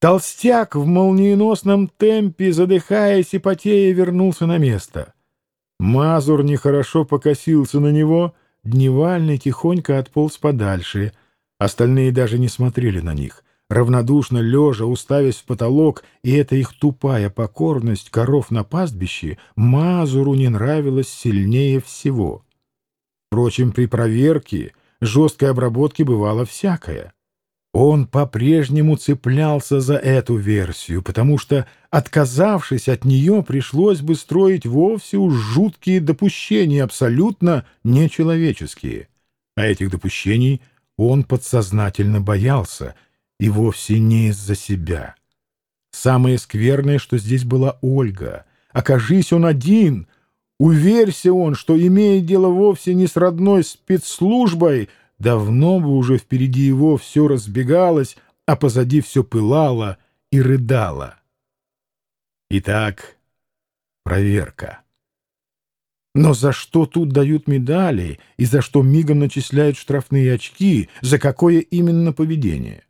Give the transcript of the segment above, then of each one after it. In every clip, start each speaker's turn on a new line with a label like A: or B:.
A: Толстяк в молниеносном темпе, задыхаясь и потея, вернулся на место. Мазур нехорошо покосился на него, дневальный тихонько отполз подальше. Остальные даже не смотрели на них. Равнодушно лежа, уставясь в потолок, и эта их тупая покорность коров на пастбище Мазуру не нравилась сильнее всего. Впрочем, при проверке, жесткой обработке бывало всякое. Он по-прежнему цеплялся за эту версию, потому что, отказавшись от нее, пришлось бы строить вовсе уж жуткие допущения, абсолютно нечеловеческие. А этих допущений он подсознательно боялся, и вовсе не из-за себя. Самое скверное, что здесь была Ольга. Окажись он один, уверься он, что имеет дело вовсе не с родной спецслужбой, Давно бы уже впереди его все разбегалось, а позади все пылало и рыдало. Итак, проверка. Но за что тут дают медали и за что мигом начисляют штрафные очки, за какое именно поведение?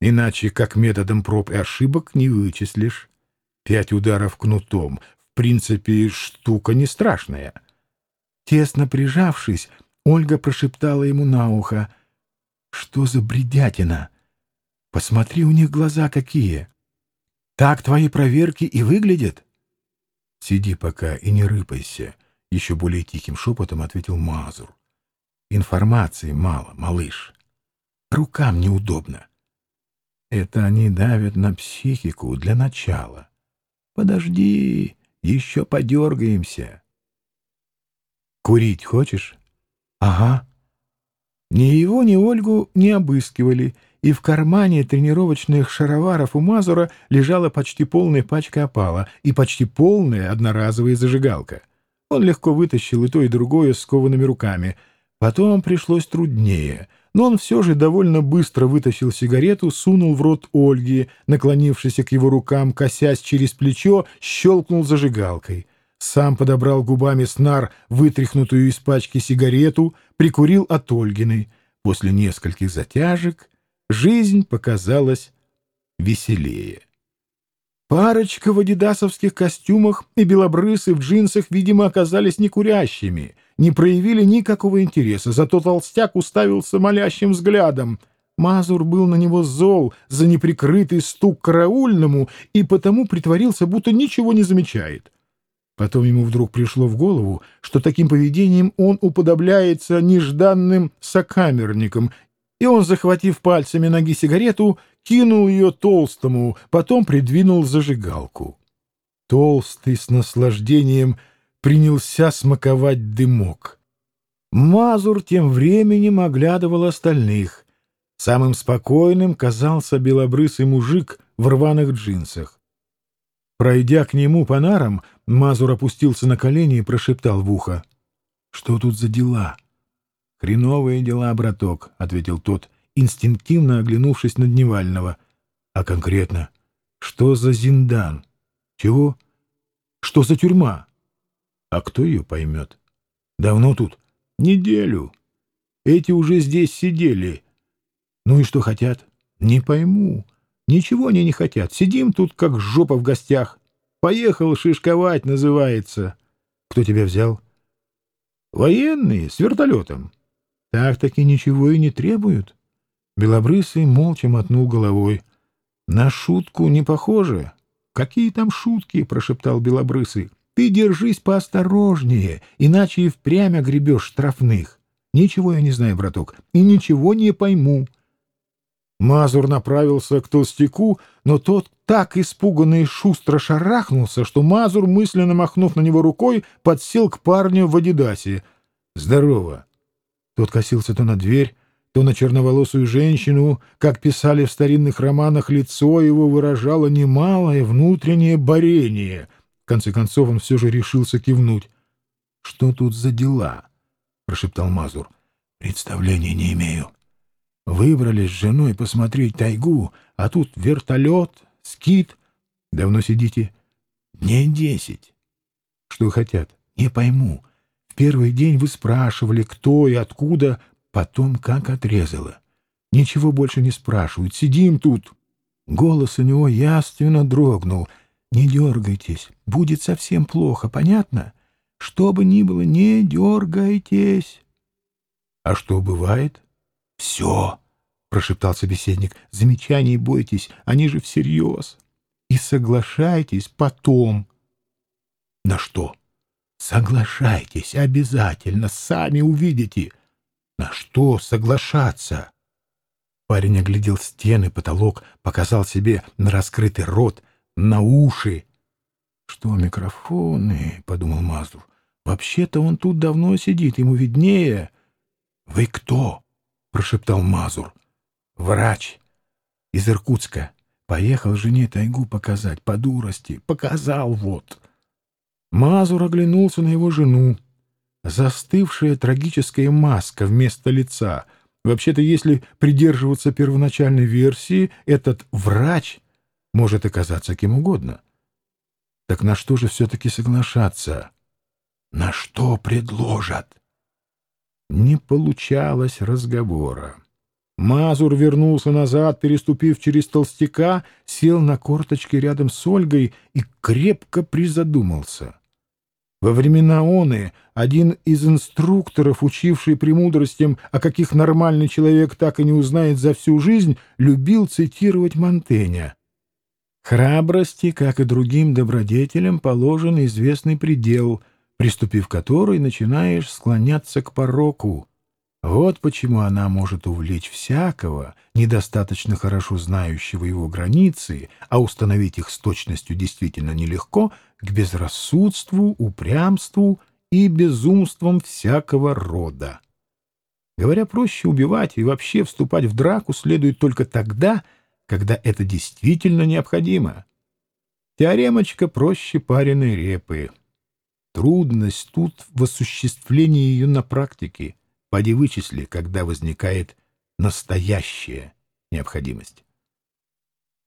A: Иначе как методом проб и ошибок не вычислишь. Пять ударов кнутом. В принципе, штука не страшная. Тесно прижавшись, Ольга прошептала ему на ухо. «Что за бредятина? Посмотри, у них глаза какие! Так твои проверки и выглядят?» «Сиди пока и не рыпайся», — еще более тихим шепотом ответил Мазур. «Информации мало, малыш. Рукам неудобно. Это они давят на психику для начала. Подожди, еще подергаемся». «Курить хочешь?» Ага. Ни его, ни Ольгу не обыскивали, и в кармане тренировочных шароваров у Мазура лежала почти полная пачка опала и почти полная одноразовая зажигалка. Он легко вытащил и то, и другое с коваными руками. Потом пришлось труднее, но он все же довольно быстро вытащил сигарету, сунул в рот Ольги, наклонившись к его рукам, косясь через плечо, щелкнул зажигалкой — сам подобрал губами снар, вытряхнутую из пачки сигарету, прикурил от Ольгиной. После нескольких затяжек жизнь показалась веселее. Парочка в адидасовских костюмах и белобрысы в джинсах, видимо, оказались некурящими, не проявили никакого интереса, зато толстяк уставился молящим взглядом. Мазур был на него зол за неприкрытый стук караульному и потому притворился, будто ничего не замечает. Потом ему вдруг пришло в голову, что таким поведением он уподобляется нежданным сокамерникам, и он, захватив пальцами ноги сигарету, кинул ее толстому, потом придвинул зажигалку. Толстый с наслаждением принялся смаковать дымок. Мазур тем временем оглядывал остальных. Самым спокойным казался белобрысый мужик в рваных джинсах. Пройдя к нему по нарам, Мазур опустился на колени и прошептал в ухо. — Что тут за дела? — Хреновые дела, браток, — ответил тот, инстинктивно оглянувшись на Дневального. — А конкретно? Что за зиндан? Чего? Что за тюрьма? А кто ее поймет? Давно тут? Неделю. Эти уже здесь сидели. Ну и что хотят? Не пойму. Ничего они не хотят. Сидим тут, как жопа в гостях. Поехал шишковать, называется. Кто тебя взял? Военные, с вертолетом. Так-таки ничего и не требуют. Белобрысый молча мотнул головой. На шутку не похоже. Какие там шутки, прошептал Белобрысый. Ты держись поосторожнее, иначе и впрямь огребешь штрафных. Ничего я не знаю, браток, и ничего не пойму. Мазур направился к толстяку, но тот так испуганно и шустро шарахнулся, что Мазур, мысленно махнув на него рукой, подсел к парню в адидасе. «Здорово!» Тот косился то на дверь, то на черноволосую женщину. Как писали в старинных романах, лицо его выражало немалое внутреннее борение. В конце концов он все же решился кивнуть. «Что тут за дела?» — прошептал Мазур. «Представления не имею». Выбрались с женой посмотреть тайгу, а тут вертолет, скит. Давно сидите? Дней десять. Что хотят? Не пойму. В первый день вы спрашивали, кто и откуда, потом как отрезало. Ничего больше не спрашивают. Сидим тут. Голос у него яственно дрогнул. «Не дергайтесь, будет совсем плохо, понятно? Что бы ни было, не дергайтесь!» «А что бывает?» «Все!» — прошептал собеседник. «Замечаний бойтесь, они же всерьез. И соглашайтесь потом». «На что?» «Соглашайтесь обязательно, сами увидите». «На что соглашаться?» Парень оглядел стены, потолок, показал себе на раскрытый рот, на уши. «Что микрофоны?» — подумал Мазур. «Вообще-то он тут давно сидит, ему виднее». «Вы кто?» — прошептал Мазур. «Врач. Из Иркутска. Поехал жене тайгу показать, по дурости. Показал вот». Мазур оглянулся на его жену. Застывшая трагическая маска вместо лица — Вообще-то, если придерживаться первоначальной версии, этот врач может оказаться кем угодно. Так на что же все-таки соглашаться? На что предложат? Не получалось разговора. Мазур вернулся назад, переступив через толстяка, сел на корточки рядом с Ольгой и крепко призадумался — во времена оны один из инструкторов, учивший премудростям, о каких нормальный человек так и не узнает за всю жизнь, любил цитировать Монтеня. «Храбрости, как и другим добродетелям, положен известный предел, приступив который начинаешь склоняться к пороку». Вот почему она может увлечь всякого, недостаточно хорошо знающего его границы, а установить их с точностью действительно нелегко, к безрассудству, упрямству и безумствам всякого рода. Говоря проще, убивать и вообще вступать в драку следует только тогда, когда это действительно необходимо. Теоремочка проще пареной репы. Трудность тут в осуществлении ее на практике — Поди вычисли, когда возникает настоящая необходимость.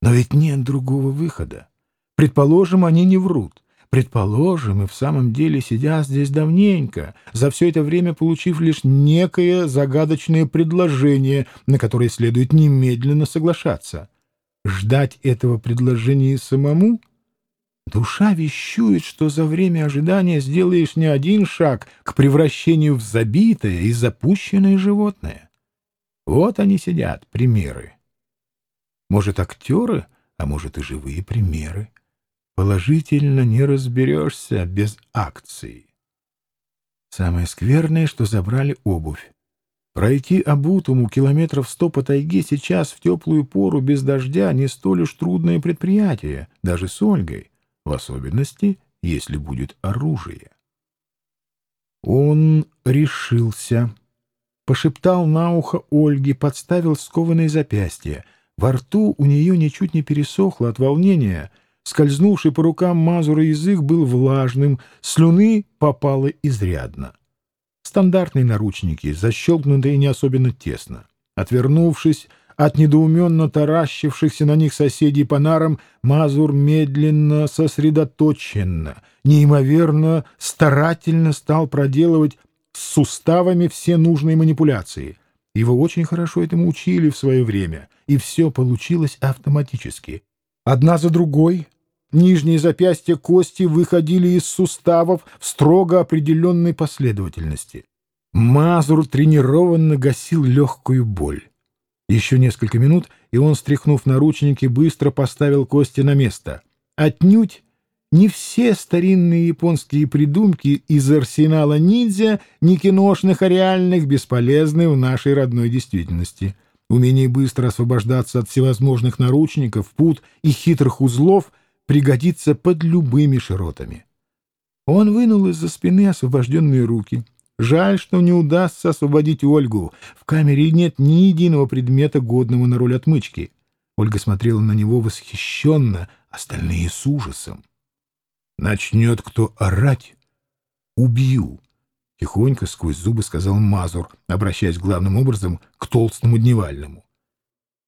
A: Но ведь нет другого выхода. Предположим, они не врут. Предположим, и в самом деле сидят здесь давненько, за все это время получив лишь некое загадочное предложение, на которое следует немедленно соглашаться. Ждать этого предложения самому Душа вещует, что за время ожидания сделаешь не один шаг к превращению в забитое и запущенное животное. Вот они сидят, примеры. Может, актеры, а может и живые примеры. Положительно не разберешься без акции. Самое скверное, что забрали обувь. Пройти обутому километров сто по тайге сейчас в теплую пору без дождя не столь уж трудное предприятие, даже с Ольгой в особенности, если будет оружие. Он решился. Пошептал на ухо Ольге, подставил скованные запястья. Во рту у нее ничуть не пересохло от волнения. Скользнувший по рукам Мазура язык был влажным, слюны попало изрядно. Стандартные наручники, защелкнутые не особенно тесно. Отвернувшись, от недоуменно таращившихся на них соседей по нарам Мазур медленно, сосредоточенно, неимоверно, старательно стал проделывать с суставами все нужные манипуляции. Его очень хорошо этому учили в свое время, и все получилось автоматически. Одна за другой нижние запястья кости выходили из суставов в строго определенной последовательности. Мазур тренированно гасил легкую боль. Еще несколько минут, и он, стряхнув наручники, быстро поставил кости на место. Отнюдь не все старинные японские придумки из арсенала ниндзя, не киношных, а реальных, бесполезны в нашей родной действительности. Умение быстро освобождаться от всевозможных наручников, пут и хитрых узлов пригодится под любыми широтами. Он вынул из-за спины освобожденные руки — Жаль, что не удастся освободить Ольгу. В камере нет ни единого предмета, годного на роль отмычки. Ольга смотрела на него восхищенно, остальные с ужасом. «Начнет кто орать? Убью!» — тихонько сквозь зубы сказал Мазур, обращаясь главным образом к толстому дневальному.